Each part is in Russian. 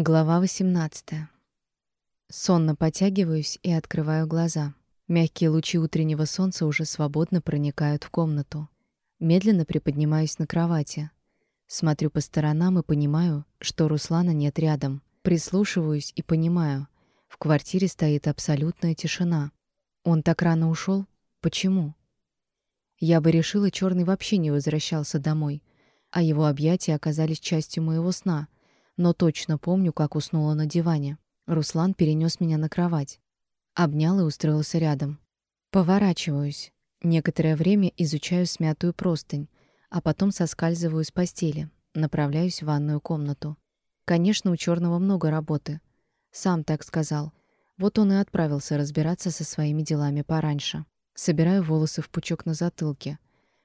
Глава 18. Сонно потягиваюсь и открываю глаза. Мягкие лучи утреннего солнца уже свободно проникают в комнату. Медленно приподнимаюсь на кровати. Смотрю по сторонам и понимаю, что Руслана нет рядом. Прислушиваюсь и понимаю, в квартире стоит абсолютная тишина. Он так рано ушел? Почему? Я бы решила, черный вообще не возвращался домой, а его объятия оказались частью моего сна — но точно помню, как уснула на диване. Руслан перенес меня на кровать. Обнял и устроился рядом. Поворачиваюсь. Некоторое время изучаю смятую простынь, а потом соскальзываю с постели, направляюсь в ванную комнату. Конечно, у черного много работы. Сам так сказал. Вот он и отправился разбираться со своими делами пораньше. Собираю волосы в пучок на затылке.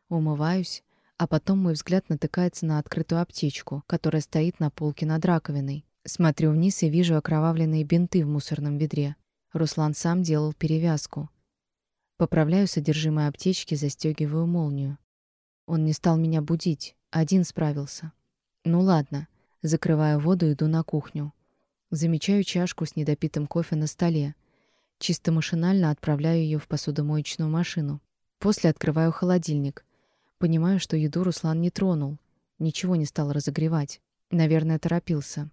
Умываюсь, а потом мой взгляд натыкается на открытую аптечку, которая стоит на полке над раковиной. Смотрю вниз и вижу окровавленные бинты в мусорном ведре. Руслан сам делал перевязку. Поправляю содержимое аптечки, застегиваю молнию. Он не стал меня будить, один справился. Ну ладно, закрываю воду, иду на кухню. Замечаю чашку с недопитым кофе на столе. Чисто машинально отправляю ее в посудомоечную машину. После открываю холодильник — Понимаю, что еду Руслан не тронул, ничего не стал разогревать. Наверное, торопился.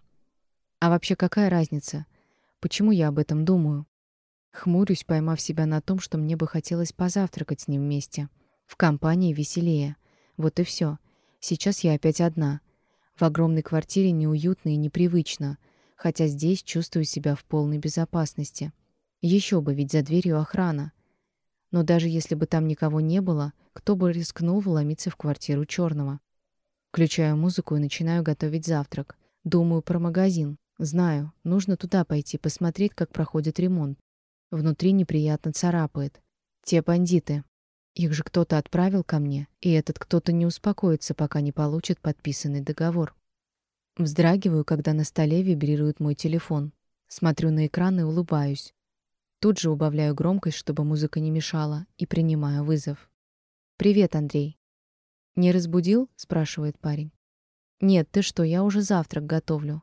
А вообще какая разница? Почему я об этом думаю? Хмурюсь, поймав себя на том, что мне бы хотелось позавтракать с ним вместе. В компании веселее. Вот и все. Сейчас я опять одна. В огромной квартире неуютно и непривычно, хотя здесь чувствую себя в полной безопасности. Еще бы, ведь за дверью охрана. Но даже если бы там никого не было, кто бы рискнул вломиться в квартиру черного? Включаю музыку и начинаю готовить завтрак. Думаю про магазин. Знаю, нужно туда пойти, посмотреть, как проходит ремонт. Внутри неприятно царапает. Те бандиты. Их же кто-то отправил ко мне, и этот кто-то не успокоится, пока не получит подписанный договор. Вздрагиваю, когда на столе вибрирует мой телефон. Смотрю на экран и улыбаюсь. Тут же убавляю громкость, чтобы музыка не мешала, и принимаю вызов. «Привет, Андрей». «Не разбудил?» — спрашивает парень. «Нет, ты что, я уже завтрак готовлю».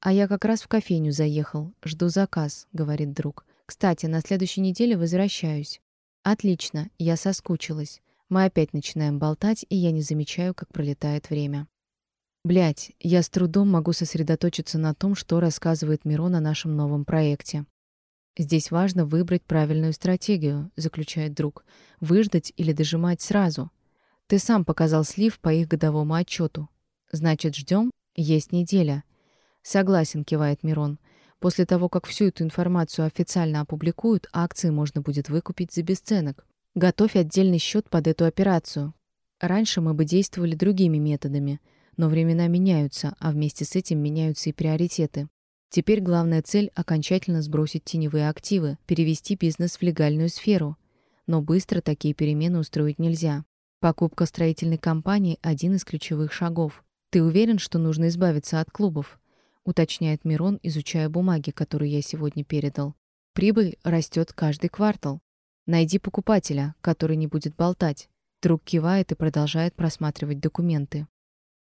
«А я как раз в кофейню заехал. Жду заказ», — говорит друг. «Кстати, на следующей неделе возвращаюсь». «Отлично, я соскучилась. Мы опять начинаем болтать, и я не замечаю, как пролетает время». Блять, я с трудом могу сосредоточиться на том, что рассказывает Мирон о нашем новом проекте. Здесь важно выбрать правильную стратегию, заключает друг. Выждать или дожимать сразу. Ты сам показал слив по их годовому отчету. Значит, ждем? Есть неделя. Согласен, кивает Мирон. После того, как всю эту информацию официально опубликуют, акции можно будет выкупить за бесценок. Готовь отдельный счет под эту операцию. Раньше мы бы действовали другими методами, но времена меняются, а вместе с этим меняются и приоритеты. Теперь главная цель — окончательно сбросить теневые активы, перевести бизнес в легальную сферу. Но быстро такие перемены устроить нельзя. Покупка строительной компании — один из ключевых шагов. «Ты уверен, что нужно избавиться от клубов?» — уточняет Мирон, изучая бумаги, которые я сегодня передал. «Прибыль растет каждый квартал. Найди покупателя, который не будет болтать». Друг кивает и продолжает просматривать документы.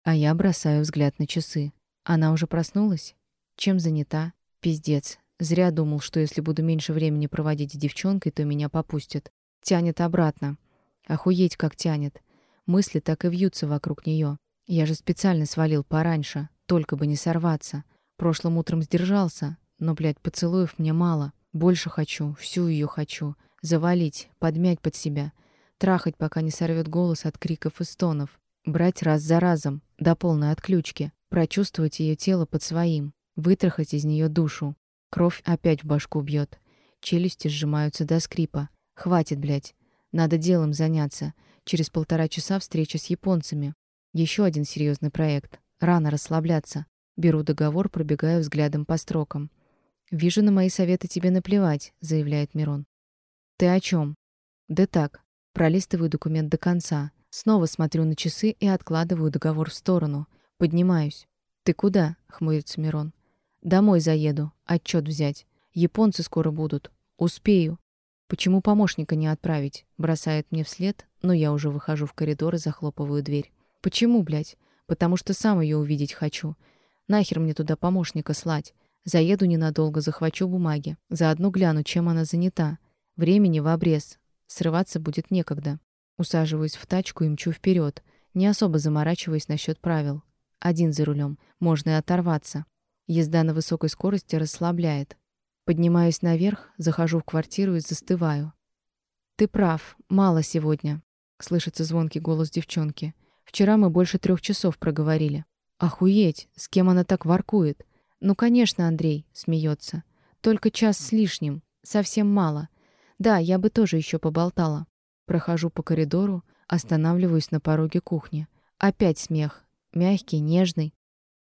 А я бросаю взгляд на часы. Она уже проснулась? Чем занята? Пиздец. Зря думал, что если буду меньше времени проводить с девчонкой, то меня попустят. Тянет обратно. Охуеть, как тянет. Мысли так и вьются вокруг нее. Я же специально свалил пораньше, только бы не сорваться. Прошлым утром сдержался, но, блядь, поцелуев мне мало. Больше хочу, всю ее хочу. Завалить, подмять под себя. Трахать, пока не сорвет голос от криков и стонов. Брать раз за разом, до полной отключки. Прочувствовать ее тело под своим вытрахать из нее душу. Кровь опять в башку бьет. Челюсти сжимаются до скрипа. Хватит, блядь. Надо делом заняться. Через полтора часа встреча с японцами. Еще один серьезный проект. Рано расслабляться. Беру договор, пробегаю взглядом по строкам. «Вижу, на мои советы тебе наплевать», — заявляет Мирон. «Ты о чем? «Да так. Пролистываю документ до конца. Снова смотрю на часы и откладываю договор в сторону. Поднимаюсь. «Ты куда?» — хмурится Мирон. Домой заеду, отчет взять. Японцы скоро будут. Успею. Почему помощника не отправить? Бросает мне вслед, но я уже выхожу в коридор и захлопываю дверь. Почему, блядь? Потому что сам ее увидеть хочу. Нахер мне туда помощника слать? Заеду ненадолго, захвачу бумаги. Заодно гляну, чем она занята. Времени в обрез. Срываться будет некогда. Усаживаюсь в тачку и мчу вперед, не особо заморачиваясь насчет правил. Один за рулем. Можно и оторваться. Езда на высокой скорости расслабляет. Поднимаюсь наверх, захожу в квартиру и застываю. «Ты прав, мало сегодня», — слышится звонкий голос девчонки. «Вчера мы больше трех часов проговорили». «Охуеть! С кем она так воркует?» «Ну, конечно, Андрей», — смеется. «Только час с лишним. Совсем мало. Да, я бы тоже еще поболтала». Прохожу по коридору, останавливаюсь на пороге кухни. Опять смех. Мягкий, нежный.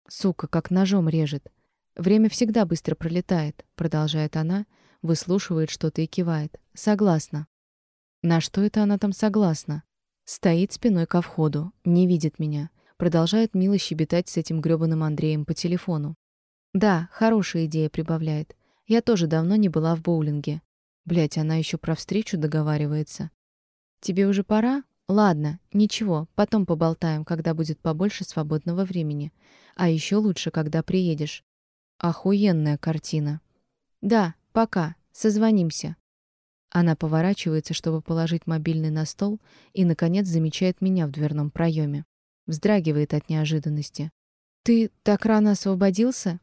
Сука, как ножом режет. Время всегда быстро пролетает, продолжает она, выслушивает что-то и кивает. Согласна. На что это она там согласна? Стоит спиной ко входу, не видит меня. Продолжает мило щебетать с этим грёбаным Андреем по телефону. Да, хорошая идея, прибавляет. Я тоже давно не была в боулинге. Блять, она еще про встречу договаривается. Тебе уже пора? Ладно, ничего, потом поболтаем, когда будет побольше свободного времени. А еще лучше, когда приедешь. Охуенная картина. Да, пока, созвонимся. Она поворачивается, чтобы положить мобильный на стол, и, наконец, замечает меня в дверном проеме. Вздрагивает от неожиданности. «Ты так рано освободился?»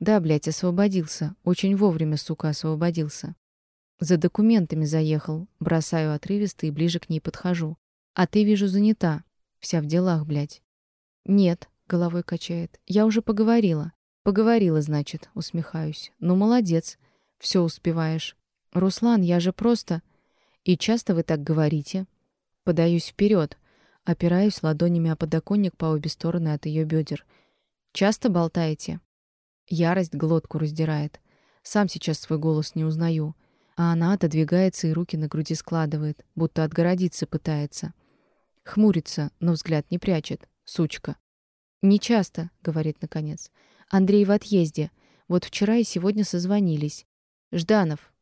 «Да, блядь, освободился. Очень вовремя, сука, освободился. За документами заехал. Бросаю отрывисто и ближе к ней подхожу. А ты, вижу, занята. Вся в делах, блядь. Нет, головой качает. Я уже поговорила. Поговорила, значит, усмехаюсь. Ну, молодец. Все успеваешь. Руслан, я же просто... И часто вы так говорите? Подаюсь вперед, опираюсь ладонями о подоконник по обе стороны от ее бедер. Часто болтаете? Ярость глотку раздирает. Сам сейчас свой голос не узнаю а она отодвигается и руки на груди складывает, будто отгородиться пытается. Хмурится, но взгляд не прячет. Сучка. «Не часто», — говорит наконец. «Андрей в отъезде. Вот вчера и сегодня созвонились. Жданов».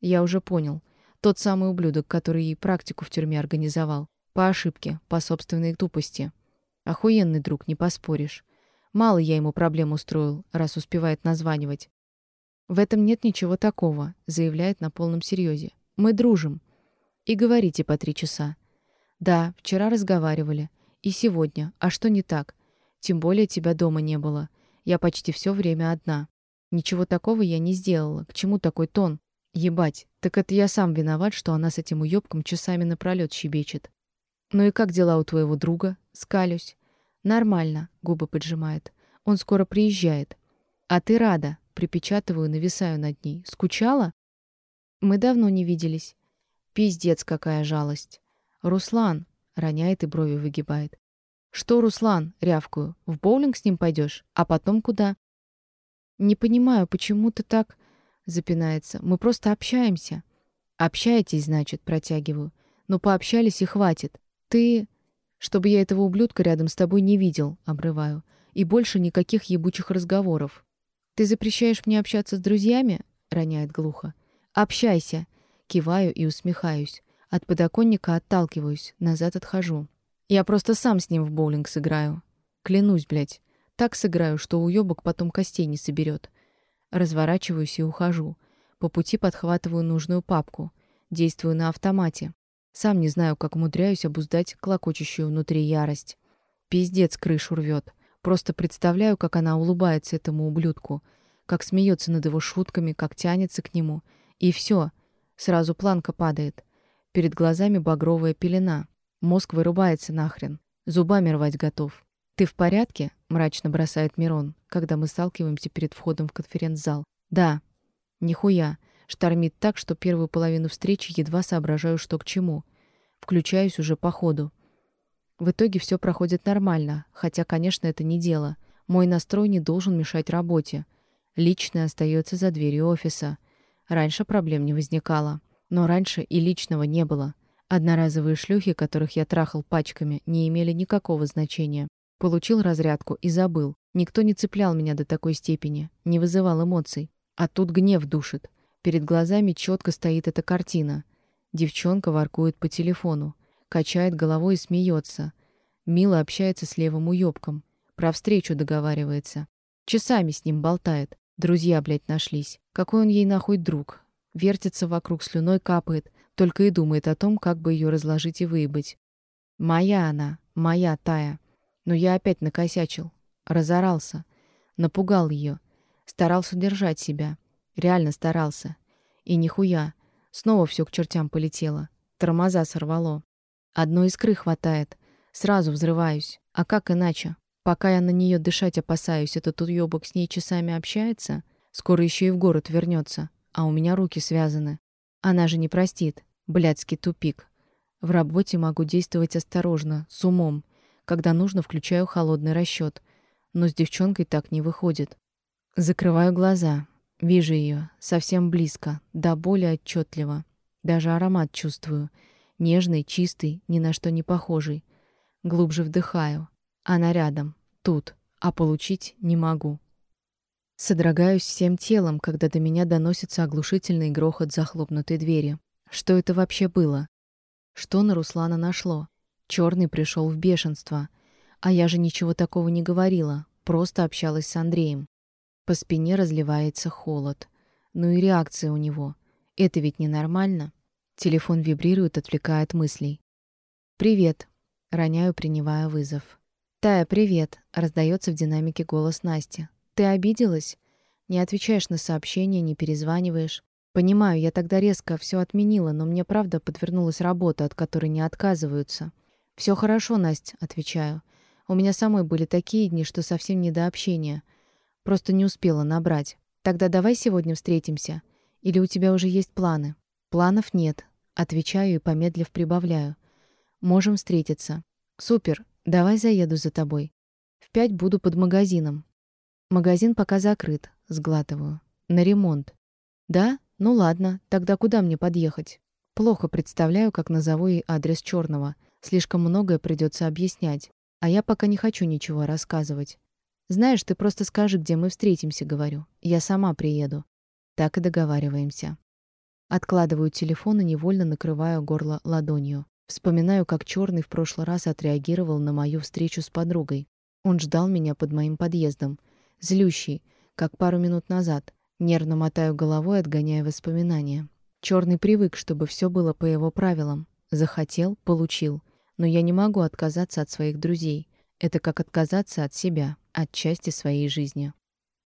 Я уже понял. Тот самый ублюдок, который ей практику в тюрьме организовал. По ошибке, по собственной тупости. Охуенный друг, не поспоришь. Мало я ему проблем устроил, раз успевает названивать. В этом нет ничего такого, заявляет на полном серьезе. Мы дружим. И говорите по три часа. Да, вчера разговаривали. И сегодня. А что не так? Тем более тебя дома не было. Я почти все время одна. Ничего такого я не сделала. К чему такой тон? Ебать, так это я сам виноват, что она с этим уёбком часами напролёт щебечет. Ну и как дела у твоего друга? Скалюсь. Нормально, губы поджимает. Он скоро приезжает. А ты рада? Припечатываю, нависаю над ней. Скучала? Мы давно не виделись. Пиздец, какая жалость. Руслан, роняет и брови выгибает. Что, Руслан, рявкую. В боулинг с ним пойдешь, а потом куда? Не понимаю, почему ты так запинается. Мы просто общаемся. Общаетесь, значит, протягиваю. Ну пообщались и хватит. Ты чтобы я этого ублюдка рядом с тобой не видел, обрываю. И больше никаких ебучих разговоров. «Ты запрещаешь мне общаться с друзьями?» — роняет глухо. «Общайся!» — киваю и усмехаюсь. От подоконника отталкиваюсь, назад отхожу. Я просто сам с ним в боулинг сыграю. Клянусь, блядь. Так сыграю, что уёбок потом костей не соберет. Разворачиваюсь и ухожу. По пути подхватываю нужную папку. Действую на автомате. Сам не знаю, как умудряюсь обуздать клокочущую внутри ярость. Пиздец крышу рвет. Просто представляю, как она улыбается этому ублюдку, как смеется над его шутками, как тянется к нему. И все, сразу планка падает. Перед глазами багровая пелена. Мозг вырубается нахрен. Зубами рвать готов. «Ты в порядке?» — мрачно бросает Мирон, когда мы сталкиваемся перед входом в конференц-зал. «Да». «Нихуя». Штормит так, что первую половину встречи едва соображаю, что к чему. Включаюсь уже по ходу. В итоге все проходит нормально, хотя, конечно, это не дело. Мой настрой не должен мешать работе. Личное остается за дверью офиса. Раньше проблем не возникало. Но раньше и личного не было. Одноразовые шлюхи, которых я трахал пачками, не имели никакого значения. Получил разрядку и забыл. Никто не цеплял меня до такой степени, не вызывал эмоций. А тут гнев душит. Перед глазами четко стоит эта картина. Девчонка воркует по телефону качает головой и смеется. Мило общается с левым уёбком. Про встречу договаривается. Часами с ним болтает. Друзья, блядь, нашлись. Какой он ей нахуй друг? Вертится вокруг, слюной капает, только и думает о том, как бы ее разложить и выебать. Моя она, моя Тая. Но я опять накосячил. Разорался. Напугал ее. Старался держать себя. Реально старался. И нихуя. Снова все к чертям полетело. Тормоза сорвало. Одной искры хватает. Сразу взрываюсь. А как иначе? Пока я на нее дышать опасаюсь, этот уёбок с ней часами общается, скоро еще и в город вернется, а у меня руки связаны. Она же не простит. Блядский тупик. В работе могу действовать осторожно, с умом. Когда нужно, включаю холодный расчет. Но с девчонкой так не выходит. Закрываю глаза. Вижу ее совсем близко, до боли отчетливо. Даже аромат чувствую. Нежный, чистый, ни на что не похожий. Глубже вдыхаю. Она рядом, тут, а получить не могу. Содрогаюсь всем телом, когда до меня доносится оглушительный грохот захлопнутой двери. Что это вообще было? Что на Руслана нашло? Черный пришел в бешенство. А я же ничего такого не говорила, просто общалась с Андреем. По спине разливается холод. Ну и реакция у него. Это ведь ненормально. Телефон вибрирует, отвлекая мыслей. «Привет», — роняю, принимая вызов. «Тая, привет!» — раздается в динамике голос Насти. «Ты обиделась? Не отвечаешь на сообщения, не перезваниваешь. Понимаю, я тогда резко все отменила, но мне правда подвернулась работа, от которой не отказываются. Все хорошо, Настя, отвечаю. У меня самой были такие дни, что совсем не до общения. Просто не успела набрать. Тогда давай сегодня встретимся. Или у тебя уже есть планы? Планов нет. Отвечаю и, помедлив, прибавляю. Можем встретиться. Супер, Давай заеду за тобой. В пять буду под магазином. Магазин пока закрыт, сглатываю. На ремонт. Да? Ну ладно, тогда куда мне подъехать? Плохо представляю, как назову ей адрес Черного. Слишком многое придется объяснять, а я пока не хочу ничего рассказывать. Знаешь, ты просто скажи, где мы встретимся, говорю. Я сама приеду. Так и договариваемся. Откладываю телефон и невольно накрываю горло ладонью. Вспоминаю, как черный в прошлый раз отреагировал на мою встречу с подругой. Он ждал меня под моим подъездом, злющий, как пару минут назад. Нервно мотаю головой, отгоняя воспоминания. Черный привык, чтобы все было по его правилам. Захотел — получил. Но я не могу отказаться от своих друзей. Это как отказаться от себя, от части своей жизни.